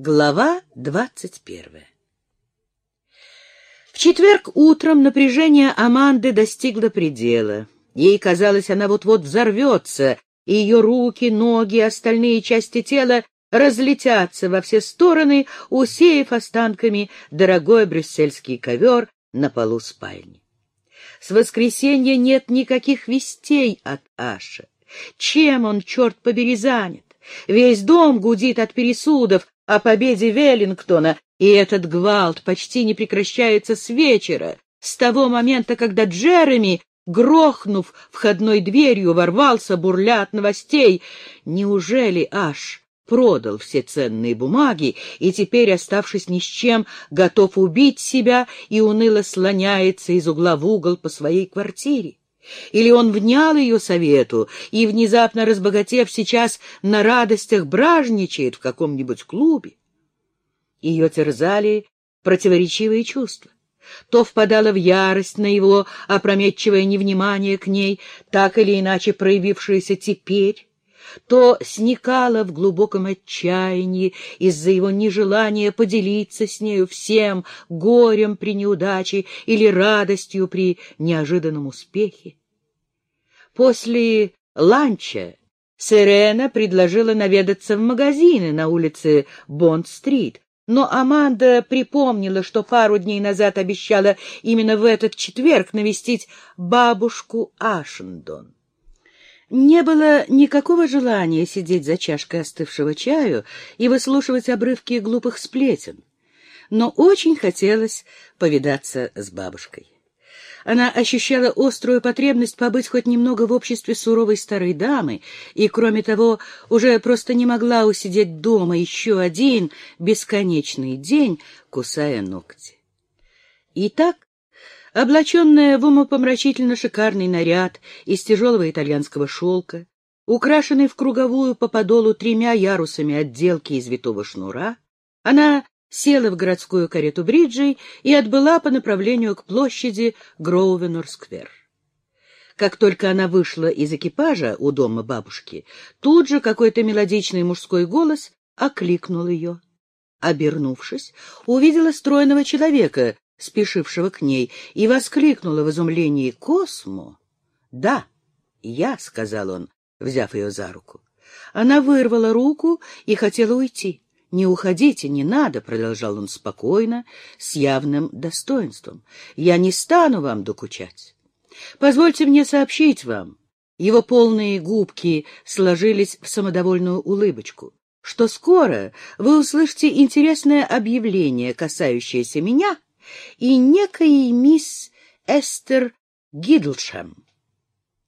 Глава двадцать первая В четверг утром напряжение Аманды достигло предела. Ей казалось, она вот-вот взорвется, и ее руки, ноги, остальные части тела разлетятся во все стороны, усеяв останками дорогой брюссельский ковер на полу спальни. С воскресенья нет никаких вестей от Аши. Чем он, черт побери, занят? Весь дом гудит от пересудов о победе Веллингтона, и этот гвалт почти не прекращается с вечера, с того момента, когда Джереми, грохнув входной дверью, ворвался бурля от новостей. Неужели аж продал все ценные бумаги и теперь, оставшись ни с чем, готов убить себя и уныло слоняется из угла в угол по своей квартире? Или он внял ее совету и, внезапно разбогатев, сейчас на радостях бражничает в каком-нибудь клубе? Ее терзали противоречивые чувства. То впадала в ярость на его опрометчивое невнимание к ней, так или иначе проявившееся теперь, то сникала в глубоком отчаянии из-за его нежелания поделиться с нею всем горем при неудаче или радостью при неожиданном успехе. После ланча Сирена предложила наведаться в магазины на улице Бонд-стрит, но Аманда припомнила, что пару дней назад обещала именно в этот четверг навестить бабушку Ашендон. Не было никакого желания сидеть за чашкой остывшего чаю и выслушивать обрывки глупых сплетен, но очень хотелось повидаться с бабушкой. Она ощущала острую потребность побыть хоть немного в обществе суровой старой дамы и, кроме того, уже просто не могла усидеть дома еще один бесконечный день, кусая ногти. Итак, облаченная в умопомрачительно шикарный наряд из тяжелого итальянского шелка, украшенный в круговую по подолу тремя ярусами отделки из витого шнура, она села в городскую карету Бриджей и отбыла по направлению к площади Гроувенор-сквер. Как только она вышла из экипажа у дома бабушки, тут же какой-то мелодичный мужской голос окликнул ее. Обернувшись, увидела стройного человека, спешившего к ней, и воскликнула в изумлении «Космо!» «Да, я», — сказал он, взяв ее за руку. Она вырвала руку и хотела уйти. — Не уходите, не надо, — продолжал он спокойно, с явным достоинством. — Я не стану вам докучать. Позвольте мне сообщить вам. Его полные губки сложились в самодовольную улыбочку что скоро вы услышите интересное объявление, касающееся меня и некой мисс Эстер Гидлшем.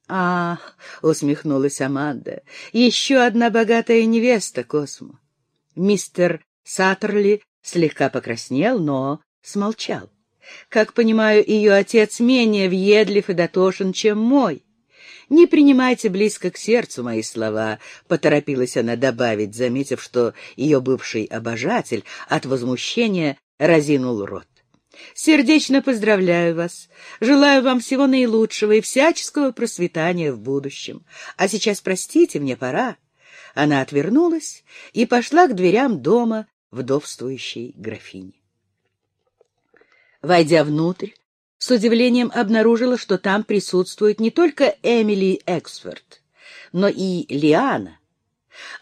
«Ах!» — усмехнулась Аманда. «Еще одна богатая невеста, Космо. Мистер Саттерли слегка покраснел, но смолчал. Как понимаю, ее отец менее въедлив и дотошен, чем мой. Не принимайте близко к сердцу мои слова, — поторопилась она добавить, заметив, что ее бывший обожатель от возмущения разинул рот. Сердечно поздравляю вас. Желаю вам всего наилучшего и всяческого просветания в будущем. А сейчас, простите, мне пора. Она отвернулась и пошла к дверям дома вдовствующей графини. Войдя внутрь, с удивлением обнаружила, что там присутствует не только Эмили Эксфорд, но и Лиана.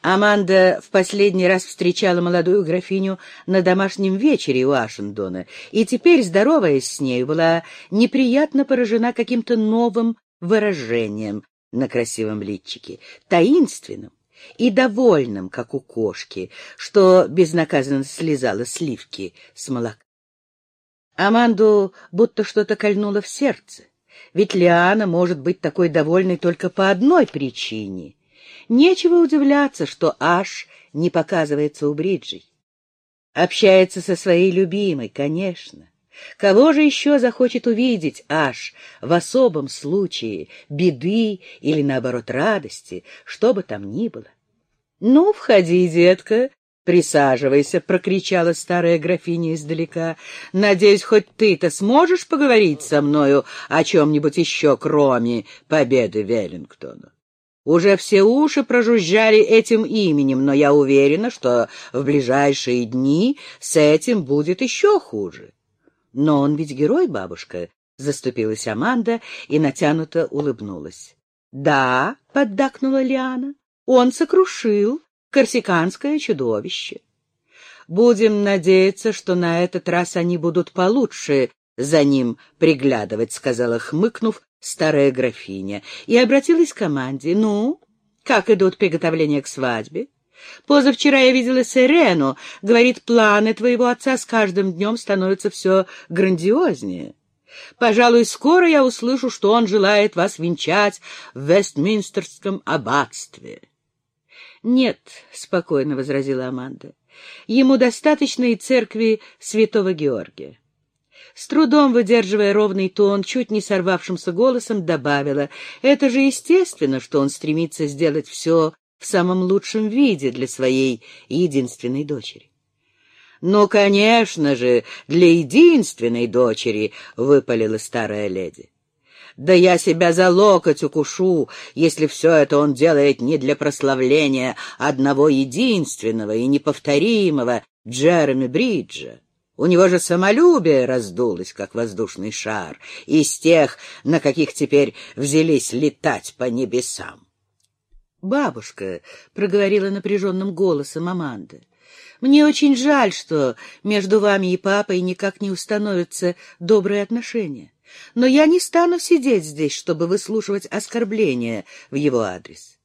Аманда в последний раз встречала молодую графиню на домашнем вечере у Ашендона, и теперь, здороваясь с ней, была неприятно поражена каким-то новым выражением на красивом личике, таинственным, и довольным, как у кошки, что безнаказанно слезала сливки с молока. Аманду будто что-то кольнуло в сердце, ведь Лиана может быть такой довольной только по одной причине. Нечего удивляться, что Аш не показывается у Бриджей. Общается со своей любимой, конечно. Кого же еще захочет увидеть Аш в особом случае, беды или, наоборот, радости, что бы там ни было? — Ну, входи, детка, присаживайся, — прокричала старая графиня издалека. — Надеюсь, хоть ты-то сможешь поговорить со мною о чем-нибудь еще, кроме победы Веллингтона? Уже все уши прожужжали этим именем, но я уверена, что в ближайшие дни с этим будет еще хуже. Но он ведь герой, бабушка, — заступилась Аманда и натянуто улыбнулась. — Да, — поддакнула Лиана, — он сокрушил корсиканское чудовище. Будем надеяться, что на этот раз они будут получше за ним приглядывать, — сказала, хмыкнув, старая графиня, и обратилась к команде. — Ну, как идут приготовления к свадьбе? Позавчера я видела Сирену. Говорит, планы твоего отца с каждым днем становятся все грандиознее. Пожалуй, скоро я услышу, что он желает вас венчать в Вестминстерском аббатстве. — Нет, — спокойно возразила Аманда, — ему достаточно и церкви святого Георгия. С трудом выдерживая ровный тон, чуть не сорвавшимся голосом, добавила, «Это же естественно, что он стремится сделать все в самом лучшем виде для своей единственной дочери». «Ну, конечно же, для единственной дочери», — выпалила старая леди. Да я себя за локоть укушу, если все это он делает не для прославления одного единственного и неповторимого Джереми Бриджа. У него же самолюбие раздулось, как воздушный шар, из тех, на каких теперь взялись летать по небесам. «Бабушка», — проговорила напряженным голосом Аманда, — «мне очень жаль, что между вами и папой никак не установятся добрые отношения. Но я не стану сидеть здесь, чтобы выслушивать оскорбления в его адрес.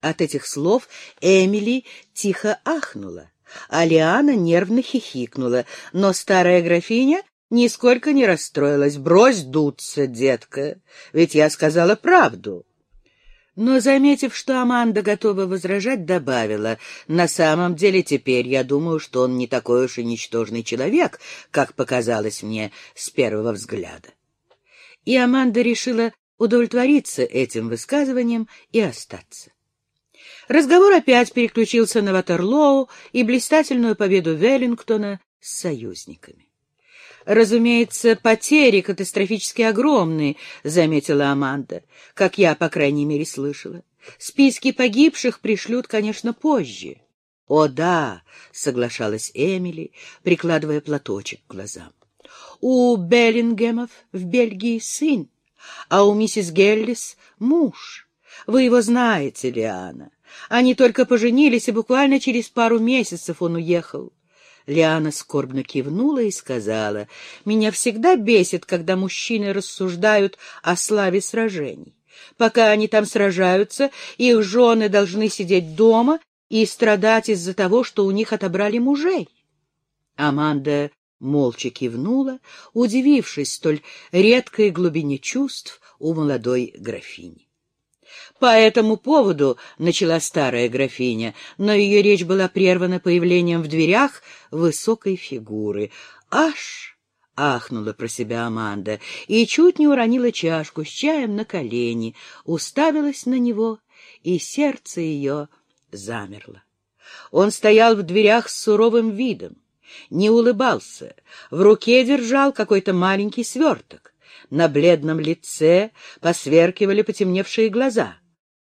От этих слов Эмили тихо ахнула, а Лиана нервно хихикнула, но старая графиня нисколько не расстроилась. «Брось дуться, детка, ведь я сказала правду». Но, заметив, что Аманда готова возражать, добавила, «На самом деле теперь я думаю, что он не такой уж и ничтожный человек, как показалось мне с первого взгляда» и Аманда решила удовлетвориться этим высказыванием и остаться. Разговор опять переключился на Ватерлоу и блистательную победу Веллингтона с союзниками. «Разумеется, потери катастрофически огромные», — заметила Аманда, как я, по крайней мере, слышала. «Списки погибших пришлют, конечно, позже». «О, да», — соглашалась Эмили, прикладывая платочек к глазам. У Беллингемов в Бельгии сын, а у миссис Геллис муж. Вы его знаете, Лиана. Они только поженились, и буквально через пару месяцев он уехал. Лиана скорбно кивнула и сказала, «Меня всегда бесит, когда мужчины рассуждают о славе сражений. Пока они там сражаются, их жены должны сидеть дома и страдать из-за того, что у них отобрали мужей». Аманда молча кивнула, удивившись столь редкой глубине чувств у молодой графини. По этому поводу начала старая графиня, но ее речь была прервана появлением в дверях высокой фигуры. «Аж!» — ахнула про себя Аманда и чуть не уронила чашку с чаем на колени, уставилась на него, и сердце ее замерло. Он стоял в дверях с суровым видом не улыбался, в руке держал какой-то маленький сверток. На бледном лице посверкивали потемневшие глаза.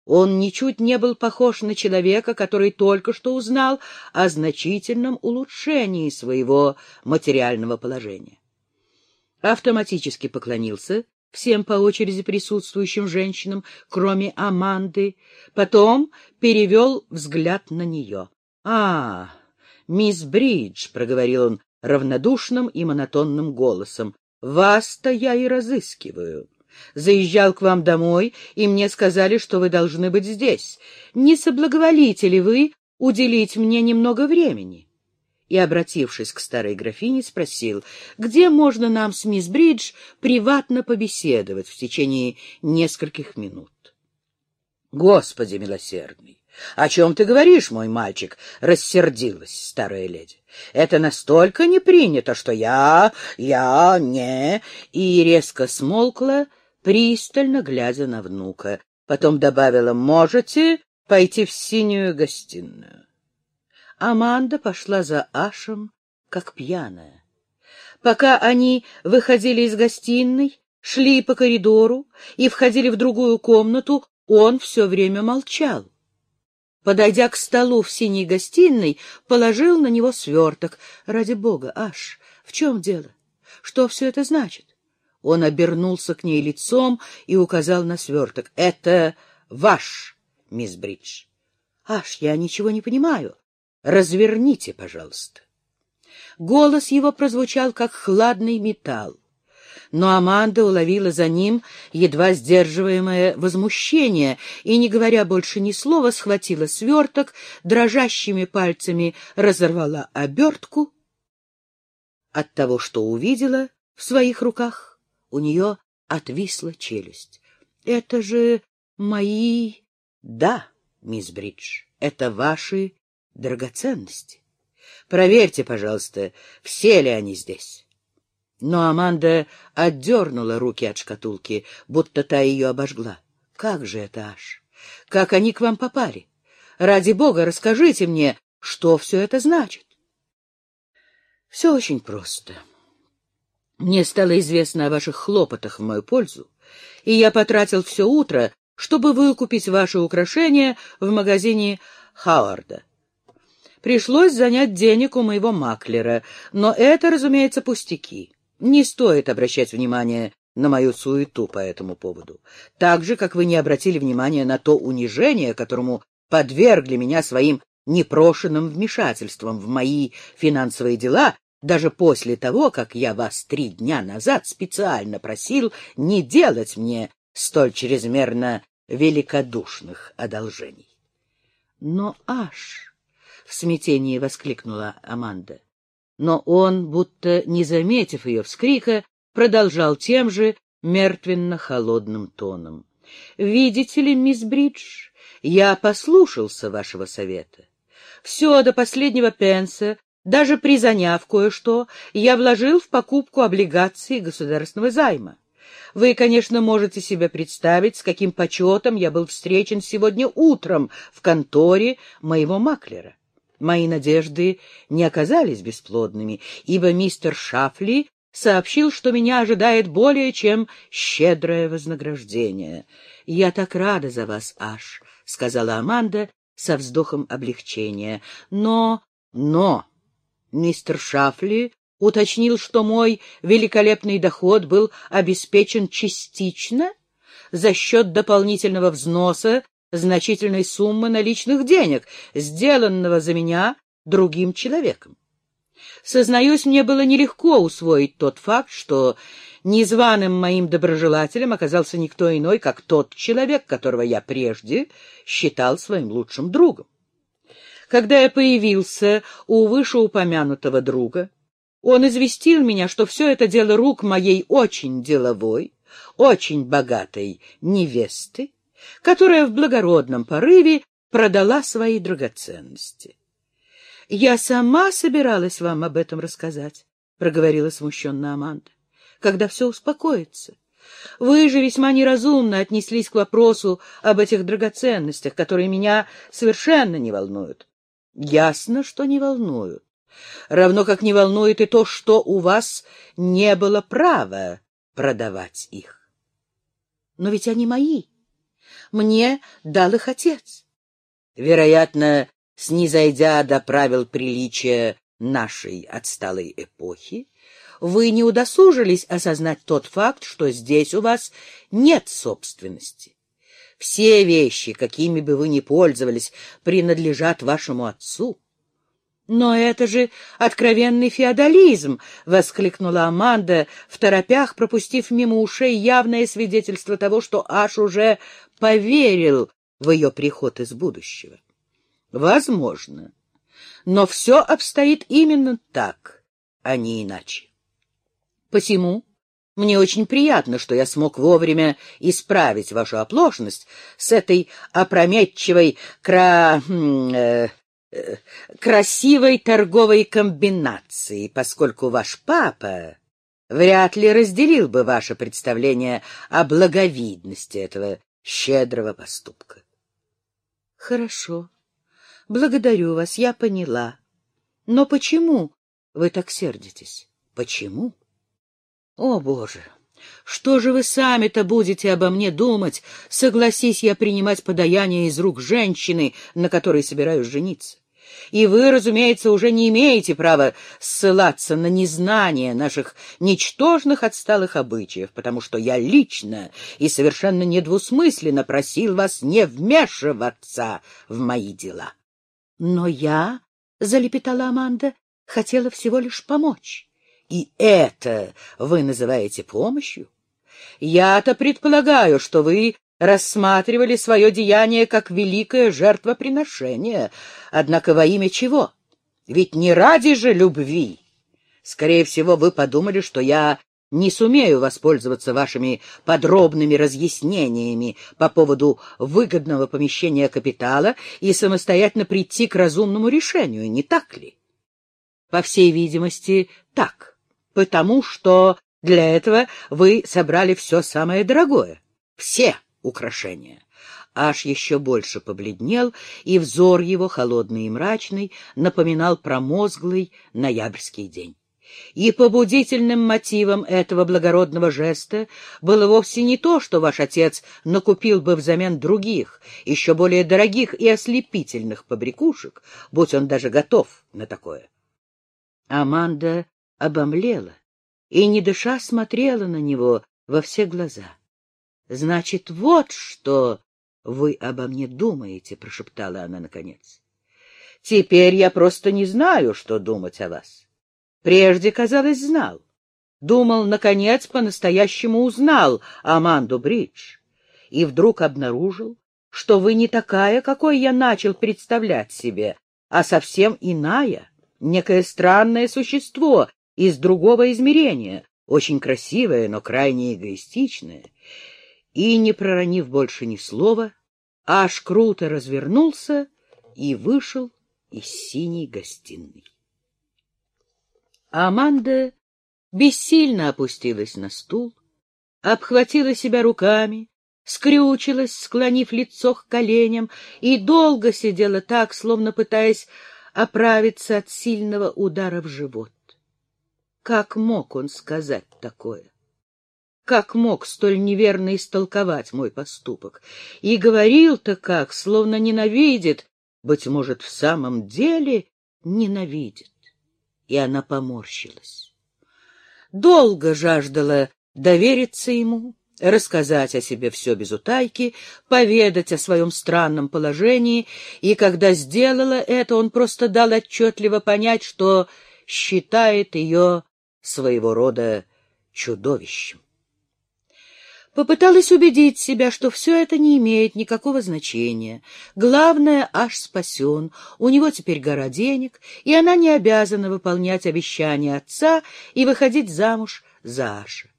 Он ничуть не был похож на человека, который только что узнал о значительном улучшении своего материального положения. Автоматически поклонился всем по очереди присутствующим женщинам, кроме Аманды, потом перевел взгляд на нее. — А, «Мисс Бридж», — проговорил он равнодушным и монотонным голосом, — «вас-то я и разыскиваю. Заезжал к вам домой, и мне сказали, что вы должны быть здесь. Не соблаговолите ли вы уделить мне немного времени?» И, обратившись к старой графине, спросил, где можно нам с мисс Бридж приватно побеседовать в течение нескольких минут. «Господи милосердный! — О чем ты говоришь, мой мальчик? — рассердилась старая леди. — Это настолько не принято, что я... я... не... И резко смолкла, пристально глядя на внука. Потом добавила, — можете пойти в синюю гостиную. Аманда пошла за Ашем, как пьяная. Пока они выходили из гостиной, шли по коридору и входили в другую комнату, он все время молчал. Подойдя к столу в синей гостиной, положил на него сверток. Ради бога, Аш, в чем дело? Что все это значит? Он обернулся к ней лицом и указал на сверток. — Это ваш, мисс Бридж. — Аш, я ничего не понимаю. Разверните, пожалуйста. Голос его прозвучал, как хладный металл но Аманда уловила за ним едва сдерживаемое возмущение и, не говоря больше ни слова, схватила сверток, дрожащими пальцами разорвала обертку. От того, что увидела в своих руках, у нее отвисла челюсть. — Это же мои... — Да, мисс Бридж, это ваши драгоценности. Проверьте, пожалуйста, все ли они здесь. Но Аманда отдернула руки от шкатулки, будто та ее обожгла. — Как же это, Аш? Как они к вам попали? Ради бога, расскажите мне, что все это значит? — Все очень просто. Мне стало известно о ваших хлопотах в мою пользу, и я потратил все утро, чтобы выкупить ваши украшения в магазине Хауарда. Пришлось занять денег у моего маклера, но это, разумеется, пустяки. Не стоит обращать внимание на мою суету по этому поводу. Так же, как вы не обратили внимания на то унижение, которому подвергли меня своим непрошенным вмешательством в мои финансовые дела, даже после того, как я вас три дня назад специально просил не делать мне столь чрезмерно великодушных одолжений. Но аж в смятении воскликнула Аманда но он, будто не заметив ее вскрика, продолжал тем же мертвенно-холодным тоном. — Видите ли, мисс Бридж, я послушался вашего совета. Все до последнего пенса, даже призаняв кое-что, я вложил в покупку облигаций государственного займа. Вы, конечно, можете себе представить, с каким почетом я был встречен сегодня утром в конторе моего маклера. Мои надежды не оказались бесплодными, ибо мистер Шафли сообщил, что меня ожидает более чем щедрое вознаграждение. — Я так рада за вас, Аш, — сказала Аманда со вздохом облегчения. — Но... но... Мистер Шафли уточнил, что мой великолепный доход был обеспечен частично за счет дополнительного взноса значительной суммы наличных денег, сделанного за меня другим человеком. Сознаюсь, мне было нелегко усвоить тот факт, что незваным моим доброжелателем оказался никто иной, как тот человек, которого я прежде считал своим лучшим другом. Когда я появился у вышеупомянутого друга, он известил меня, что все это дело рук моей очень деловой, очень богатой невесты, которая в благородном порыве продала свои драгоценности. — Я сама собиралась вам об этом рассказать, — проговорила смущенно Аманда, — когда все успокоится. Вы же весьма неразумно отнеслись к вопросу об этих драгоценностях, которые меня совершенно не волнуют. Ясно, что не волнуют. Равно как не волнует и то, что у вас не было права продавать их. Но ведь они мои мне дал их отец. Вероятно, снизойдя до правил приличия нашей отсталой эпохи, вы не удосужились осознать тот факт, что здесь у вас нет собственности. Все вещи, какими бы вы ни пользовались, принадлежат вашему отцу. «Но это же откровенный феодализм!» — воскликнула Аманда, в торопях пропустив мимо ушей явное свидетельство того, что Аш уже поверил в ее приход из будущего. «Возможно. Но все обстоит именно так, а не иначе. Посему мне очень приятно, что я смог вовремя исправить вашу оплошность с этой опрометчивой кра... Э, красивой торговой комбинации, поскольку ваш папа вряд ли разделил бы ваше представление о благовидности этого щедрого поступка. — Хорошо. Благодарю вас, я поняла. Но почему вы так сердитесь? Почему? О, Боже! Что же вы сами-то будете обо мне думать, согласись я принимать подаяние из рук женщины, на которой собираюсь жениться? И вы, разумеется, уже не имеете права ссылаться на незнание наших ничтожных отсталых обычаев, потому что я лично и совершенно недвусмысленно просил вас не вмешиваться в мои дела. — Но я, — залепетала Аманда, — хотела всего лишь помочь. — И это вы называете помощью? Я-то предполагаю, что вы рассматривали свое деяние как великое жертвоприношение. Однако во имя чего? Ведь не ради же любви. Скорее всего, вы подумали, что я не сумею воспользоваться вашими подробными разъяснениями по поводу выгодного помещения капитала и самостоятельно прийти к разумному решению, не так ли? По всей видимости, так, потому что для этого вы собрали все самое дорогое. Все украшения. Аж еще больше побледнел, и взор его, холодный и мрачный, напоминал промозглый ноябрьский день. И побудительным мотивом этого благородного жеста было вовсе не то, что ваш отец накупил бы взамен других, еще более дорогих и ослепительных побрякушек, будь он даже готов на такое. Аманда обомлела и, не дыша, смотрела на него во все глаза. — Значит, вот что вы обо мне думаете, — прошептала она наконец. — Теперь я просто не знаю, что думать о вас. Прежде, казалось, знал. Думал, наконец, по-настоящему узнал Аманду Бридж. И вдруг обнаружил, что вы не такая, какой я начал представлять себе, а совсем иная, некое странное существо из другого измерения, очень красивое, но крайне эгоистичное и, не проронив больше ни слова, аж круто развернулся и вышел из синей гостиной. Аманда бессильно опустилась на стул, обхватила себя руками, скрючилась, склонив лицо к коленям, и долго сидела так, словно пытаясь оправиться от сильного удара в живот. Как мог он сказать такое? Как мог столь неверно истолковать мой поступок? И говорил-то как, словно ненавидит, быть может, в самом деле ненавидит. И она поморщилась. Долго жаждала довериться ему, рассказать о себе все без утайки, поведать о своем странном положении, и когда сделала это, он просто дал отчетливо понять, что считает ее своего рода чудовищем. Попыталась убедить себя, что все это не имеет никакого значения. Главное, аж спасен, у него теперь гора денег, и она не обязана выполнять обещания отца и выходить замуж за Аша.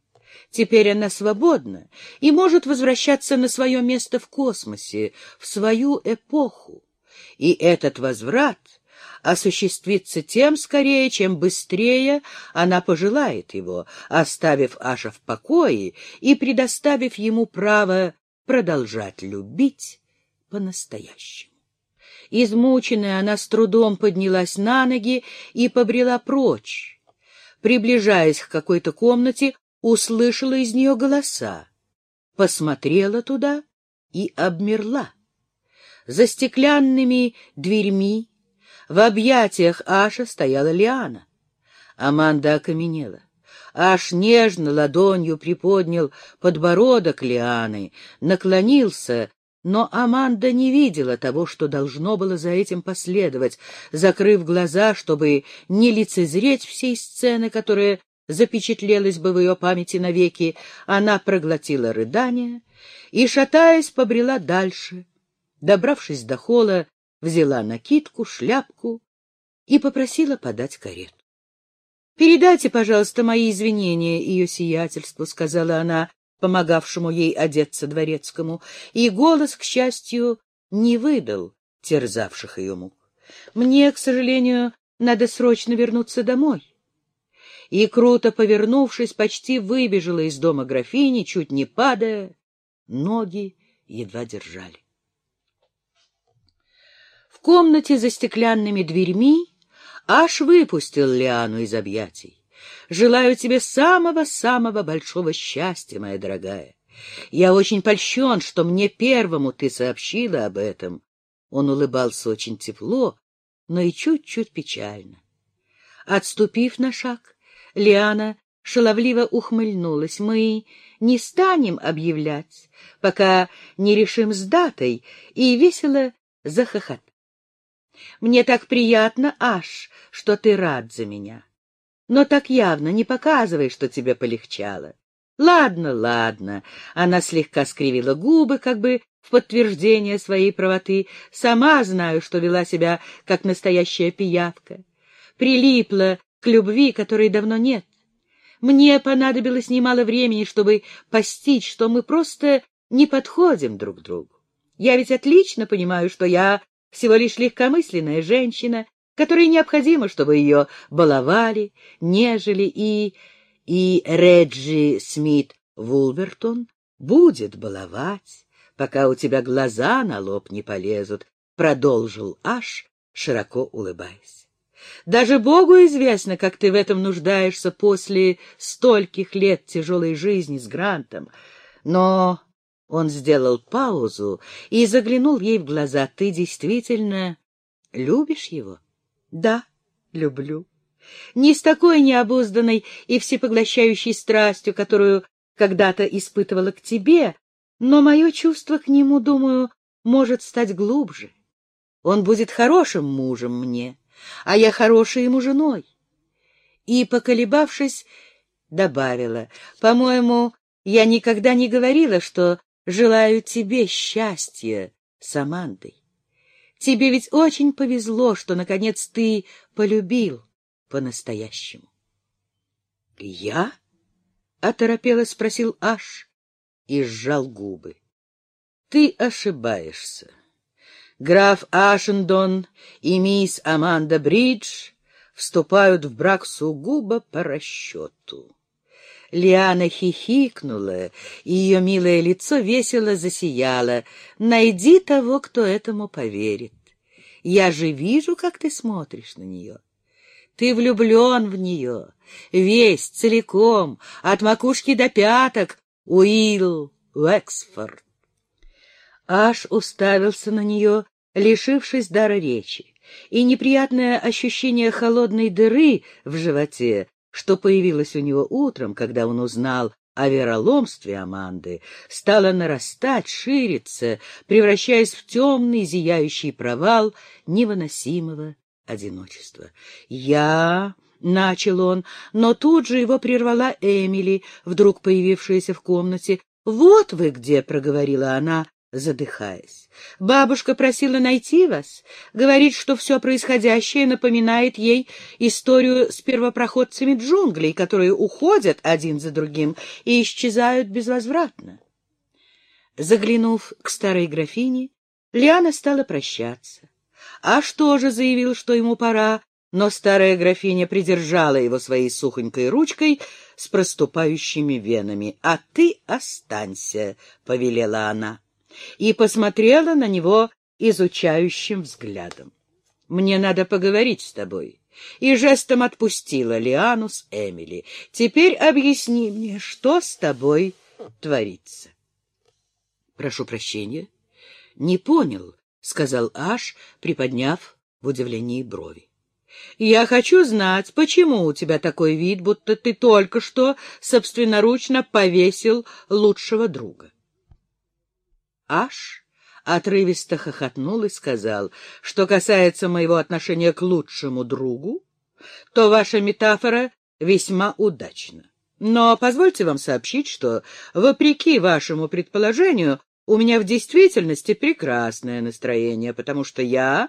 Теперь она свободна и может возвращаться на свое место в космосе, в свою эпоху. И этот возврат осуществится тем скорее, чем быстрее она пожелает его, оставив Аша в покое и предоставив ему право продолжать любить по-настоящему. Измученная, она с трудом поднялась на ноги и побрела прочь. Приближаясь к какой-то комнате, услышала из нее голоса, посмотрела туда и обмерла. За стеклянными дверьми в объятиях Аша стояла Лиана. Аманда окаменела. Аш нежно ладонью приподнял подбородок Лианы, наклонился, но Аманда не видела того, что должно было за этим последовать, закрыв глаза, чтобы не лицезреть всей сцены, которая запечатлелась бы в ее памяти навеки, она проглотила рыдание и, шатаясь, побрела дальше. Добравшись до холла, взяла накидку, шляпку и попросила подать карету. — Передайте, пожалуйста, мои извинения ее сиятельству, — сказала она, помогавшему ей одеться дворецкому, и голос, к счастью, не выдал терзавших ее мук. — Мне, к сожалению, надо срочно вернуться домой. И, круто повернувшись, почти выбежала из дома графини, чуть не падая, ноги едва держали комнате за стеклянными дверьми Аш выпустил Лиану из объятий. Желаю тебе самого-самого большого счастья, моя дорогая. Я очень польщен, что мне первому ты сообщила об этом. Он улыбался очень тепло, но и чуть-чуть печально. Отступив на шаг, Лиана шаловливо ухмыльнулась. Мы не станем объявлять, пока не решим с датой, и весело захохот. Мне так приятно, Аш, что ты рад за меня. Но так явно не показывай, что тебе полегчало. Ладно, ладно. Она слегка скривила губы, как бы в подтверждение своей правоты. Сама знаю, что вела себя как настоящая пиявка. Прилипла к любви, которой давно нет. Мне понадобилось немало времени, чтобы постичь, что мы просто не подходим друг другу. Я ведь отлично понимаю, что я всего лишь легкомысленная женщина, которой необходимо, чтобы ее баловали, нежели и... И Реджи Смит Вулвертон будет баловать, пока у тебя глаза на лоб не полезут, — продолжил Аш, широко улыбаясь. Даже Богу известно, как ты в этом нуждаешься после стольких лет тяжелой жизни с Грантом. Но он сделал паузу и заглянул ей в глаза. Ты действительно любишь его? Да, люблю. Не с такой необузданной и всепоглощающей страстью, которую когда-то испытывала к тебе, но мое чувство к нему, думаю, может стать глубже. Он будет хорошим мужем мне, а я хорошей ему женой. И, поколебавшись, добавила, по-моему, я никогда не говорила, что желаю тебе счастья с Амандой. Тебе ведь очень повезло, что, наконец, ты полюбил по-настоящему. — Я? — оторопело спросил Аш и сжал губы. — Ты ошибаешься. Граф Ашендон и мисс Аманда Бридж вступают в брак сугубо по расчету. Лиана хихикнула, и ее милое лицо весело засияло. «Найди того, кто этому поверит. Я же вижу, как ты смотришь на нее. Ты влюблен в нее, весь, целиком, от макушки до пяток, Уилл Уэксфорд. Аш уставился на нее, лишившись дара речи, и неприятное ощущение холодной дыры в животе что появилось у него утром, когда он узнал о вероломстве Аманды, стало нарастать, шириться, превращаясь в темный зияющий провал невыносимого одиночества. «Я...» — начал он, но тут же его прервала Эмили, вдруг появившаяся в комнате. «Вот вы где!» — проговорила она, задыхаясь. Бабушка просила найти вас, говорит, что все происходящее напоминает ей историю с первопроходцами джунглей, которые уходят один за другим и исчезают безвозвратно. Заглянув к старой графине, Лиана стала прощаться. А что же заявил, что ему пора, но старая графиня придержала его своей сухонькой ручкой с проступающими венами. «А ты останься», — повелела она и посмотрела на него изучающим взглядом. «Мне надо поговорить с тобой». И жестом отпустила Лиану с Эмили. «Теперь объясни мне, что с тобой творится?» «Прошу прощения». «Не понял», — сказал Аш, приподняв в удивлении брови. «Я хочу знать, почему у тебя такой вид, будто ты только что собственноручно повесил лучшего друга». Аш отрывисто хохотнул и сказал, что касается моего отношения к лучшему другу, то ваша метафора весьма удачна. Но позвольте вам сообщить, что, вопреки вашему предположению, у меня в действительности прекрасное настроение, потому что я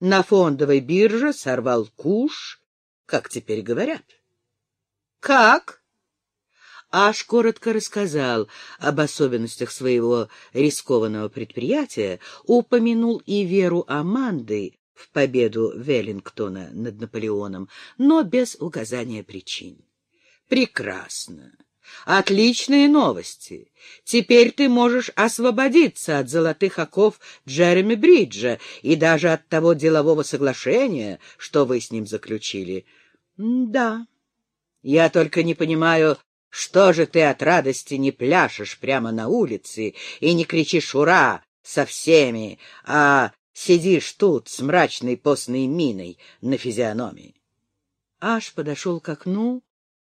на фондовой бирже сорвал куш, как теперь говорят. — Как? Аш коротко рассказал об особенностях своего рискованного предприятия, упомянул и веру Аманды в победу Веллингтона над Наполеоном, но без указания причин. «Прекрасно! Отличные новости! Теперь ты можешь освободиться от золотых оков Джереми Бриджа и даже от того делового соглашения, что вы с ним заключили». «Да». Я только не понимаю, что же ты от радости не пляшешь прямо на улице и не кричишь «Ура!» со всеми, а сидишь тут с мрачной постной миной на физиономии. Аш подошел к окну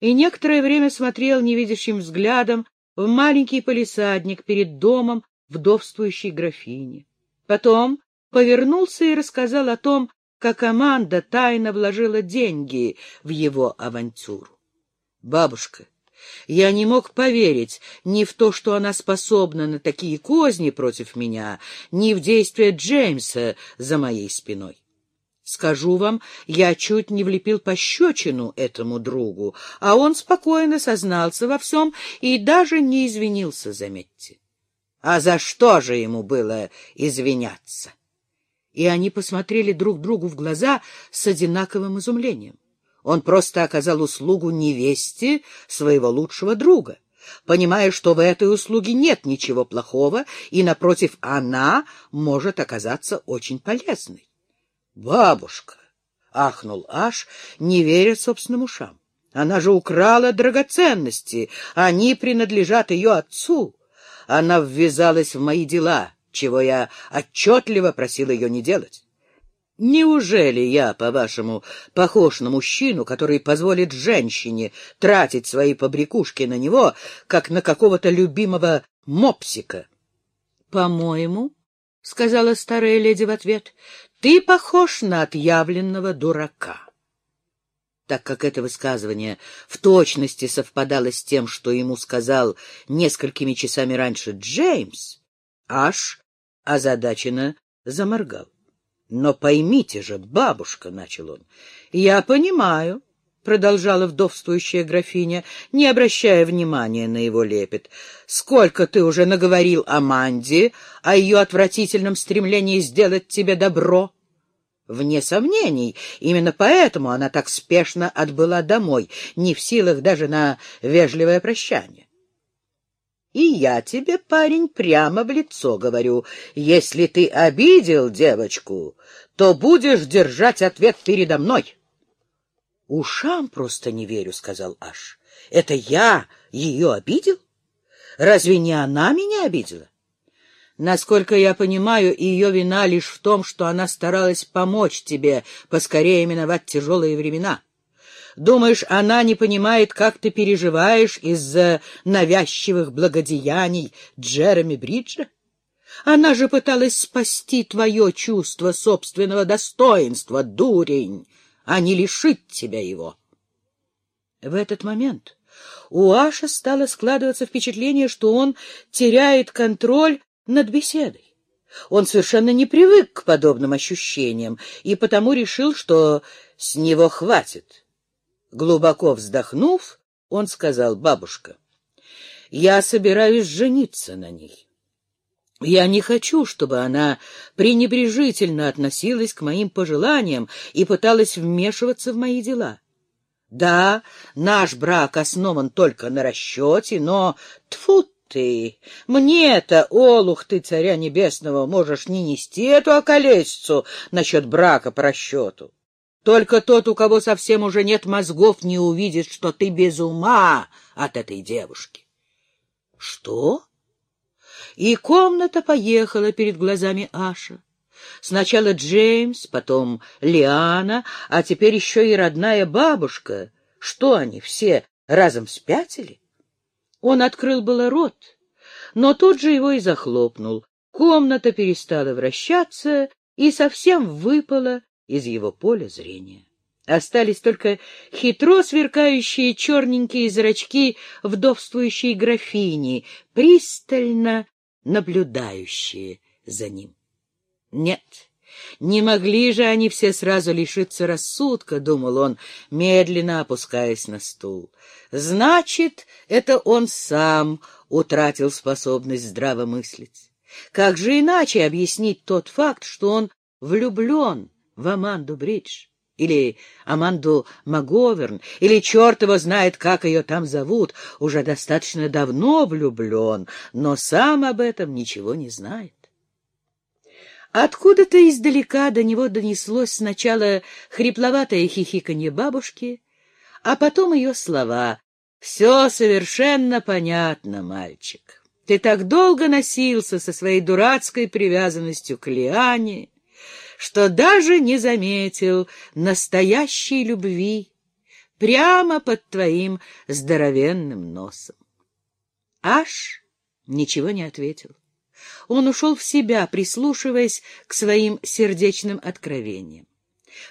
и некоторое время смотрел невидящим взглядом в маленький полисадник перед домом вдовствующей графини. Потом повернулся и рассказал о том, как команда тайно вложила деньги в его авантюру. Бабушка, я не мог поверить ни в то, что она способна на такие козни против меня, ни в действия Джеймса за моей спиной. Скажу вам, я чуть не влепил пощечину этому другу, а он спокойно сознался во всем и даже не извинился, заметьте. А за что же ему было извиняться? И они посмотрели друг другу в глаза с одинаковым изумлением. Он просто оказал услугу невесте своего лучшего друга, понимая, что в этой услуге нет ничего плохого, и, напротив, она может оказаться очень полезной. Бабушка! — ахнул Аш, не веря собственным ушам. Она же украла драгоценности, они принадлежат ее отцу. Она ввязалась в мои дела, чего я отчетливо просил ее не делать. Неужели я, по-вашему, похож на мужчину, который позволит женщине тратить свои побрякушки на него, как на какого-то любимого мопсика? — По-моему, — сказала старая леди в ответ, ты похож на отъявленного дурака. Так как это высказывание в точности совпадало с тем, что ему сказал несколькими часами раньше Джеймс, аж озадаченно заморгал. — Но поймите же, бабушка, — начал он, — я понимаю, — продолжала вдовствующая графиня, не обращая внимания на его лепет. — Сколько ты уже наговорил о Манде, о ее отвратительном стремлении сделать тебе добро? Вне сомнений, именно поэтому она так спешно отбыла домой, не в силах даже на вежливое прощание. И я тебе, парень, прямо в лицо говорю, если ты обидел девочку, то будешь держать ответ передо мной. — Ушам просто не верю, — сказал Аш. — Это я ее обидел? Разве не она меня обидела? Насколько я понимаю, ее вина лишь в том, что она старалась помочь тебе поскорее миновать тяжелые времена. Думаешь, она не понимает, как ты переживаешь из-за навязчивых благодеяний Джереми Бриджа? Она же пыталась спасти твое чувство собственного достоинства, дурень, а не лишить тебя его. В этот момент у Аша стало складываться впечатление, что он теряет контроль над беседой. Он совершенно не привык к подобным ощущениям и потому решил, что с него хватит. Глубоко вздохнув, он сказал, бабушка, я собираюсь жениться на ней. Я не хочу, чтобы она пренебрежительно относилась к моим пожеланиям и пыталась вмешиваться в мои дела. Да, наш брак основан только на расчете, но тфу ты! Мне-то, олух ты, царя небесного, можешь не нести эту околесицу насчет брака по расчету. Только тот, у кого совсем уже нет мозгов, не увидит, что ты без ума от этой девушки. Что? И комната поехала перед глазами Аша. Сначала Джеймс, потом Лиана, а теперь еще и родная бабушка. Что они все разом спятили? Он открыл было рот, но тут же его и захлопнул. Комната перестала вращаться и совсем выпала из его поля зрения. Остались только хитро сверкающие черненькие зрачки вдовствующей графини, пристально наблюдающие за ним. Нет, не могли же они все сразу лишиться рассудка, — думал он, медленно опускаясь на стул. Значит, это он сам утратил способность здраво мыслить. Как же иначе объяснить тот факт, что он влюблен в Аманду Бридж? Или Аманду Маговерн, или черт его знает, как ее там зовут, уже достаточно давно влюблен, но сам об этом ничего не знает. Откуда-то издалека до него донеслось сначала хрипловатое хихиканье бабушки, А потом ее слова. «Все совершенно понятно, мальчик. Ты так долго носился со своей дурацкой привязанностью к Лиане, что даже не заметил настоящей любви прямо под твоим здоровенным носом». Аш ничего не ответил. Он ушел в себя, прислушиваясь к своим сердечным откровениям.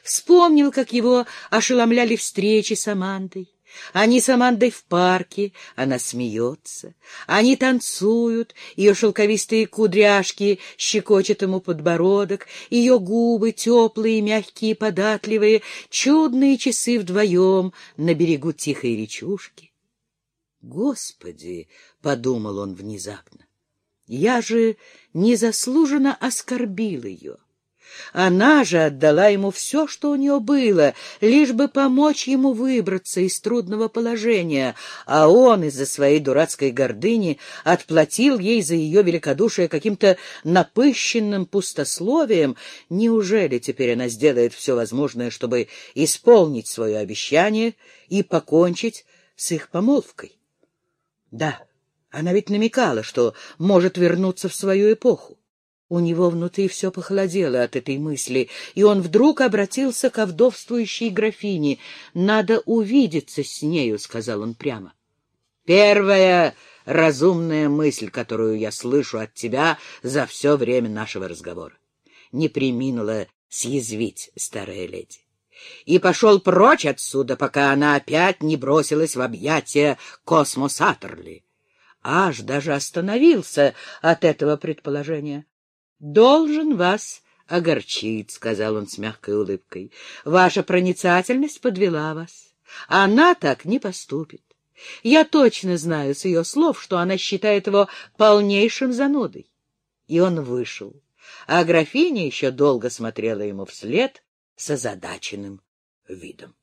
Вспомнил, как его ошеломляли встречи с Амандой. Они с Амандой в парке, она смеется. Они танцуют, ее шелковистые кудряшки щекочут ему подбородок, ее губы теплые, мягкие, податливые, чудные часы вдвоем на берегу тихой речушки. «Господи!» — подумал он внезапно. «Я же незаслуженно оскорбил ее». Она же отдала ему все, что у нее было, лишь бы помочь ему выбраться из трудного положения, а он из-за своей дурацкой гордыни отплатил ей за ее великодушие каким-то напыщенным пустословием. Неужели теперь она сделает все возможное, чтобы исполнить свое обещание и покончить с их помолвкой? Да, она ведь намекала, что может вернуться в свою эпоху. У него внутри все похолодело от этой мысли, и он вдруг обратился к вдовствующей графине. «Надо увидеться с нею», — сказал он прямо. «Первая разумная мысль, которую я слышу от тебя за все время нашего разговора». Не приминула съязвить старая леди. И пошел прочь отсюда, пока она опять не бросилась в объятия Космосаторли. Аж даже остановился от этого предположения должен вас огорчить, — сказал он с мягкой улыбкой. — Ваша проницательность подвела вас. Она так не поступит. Я точно знаю с ее слов, что она считает его полнейшим занудой. И он вышел, а графиня еще долго смотрела ему вслед с озадаченным видом.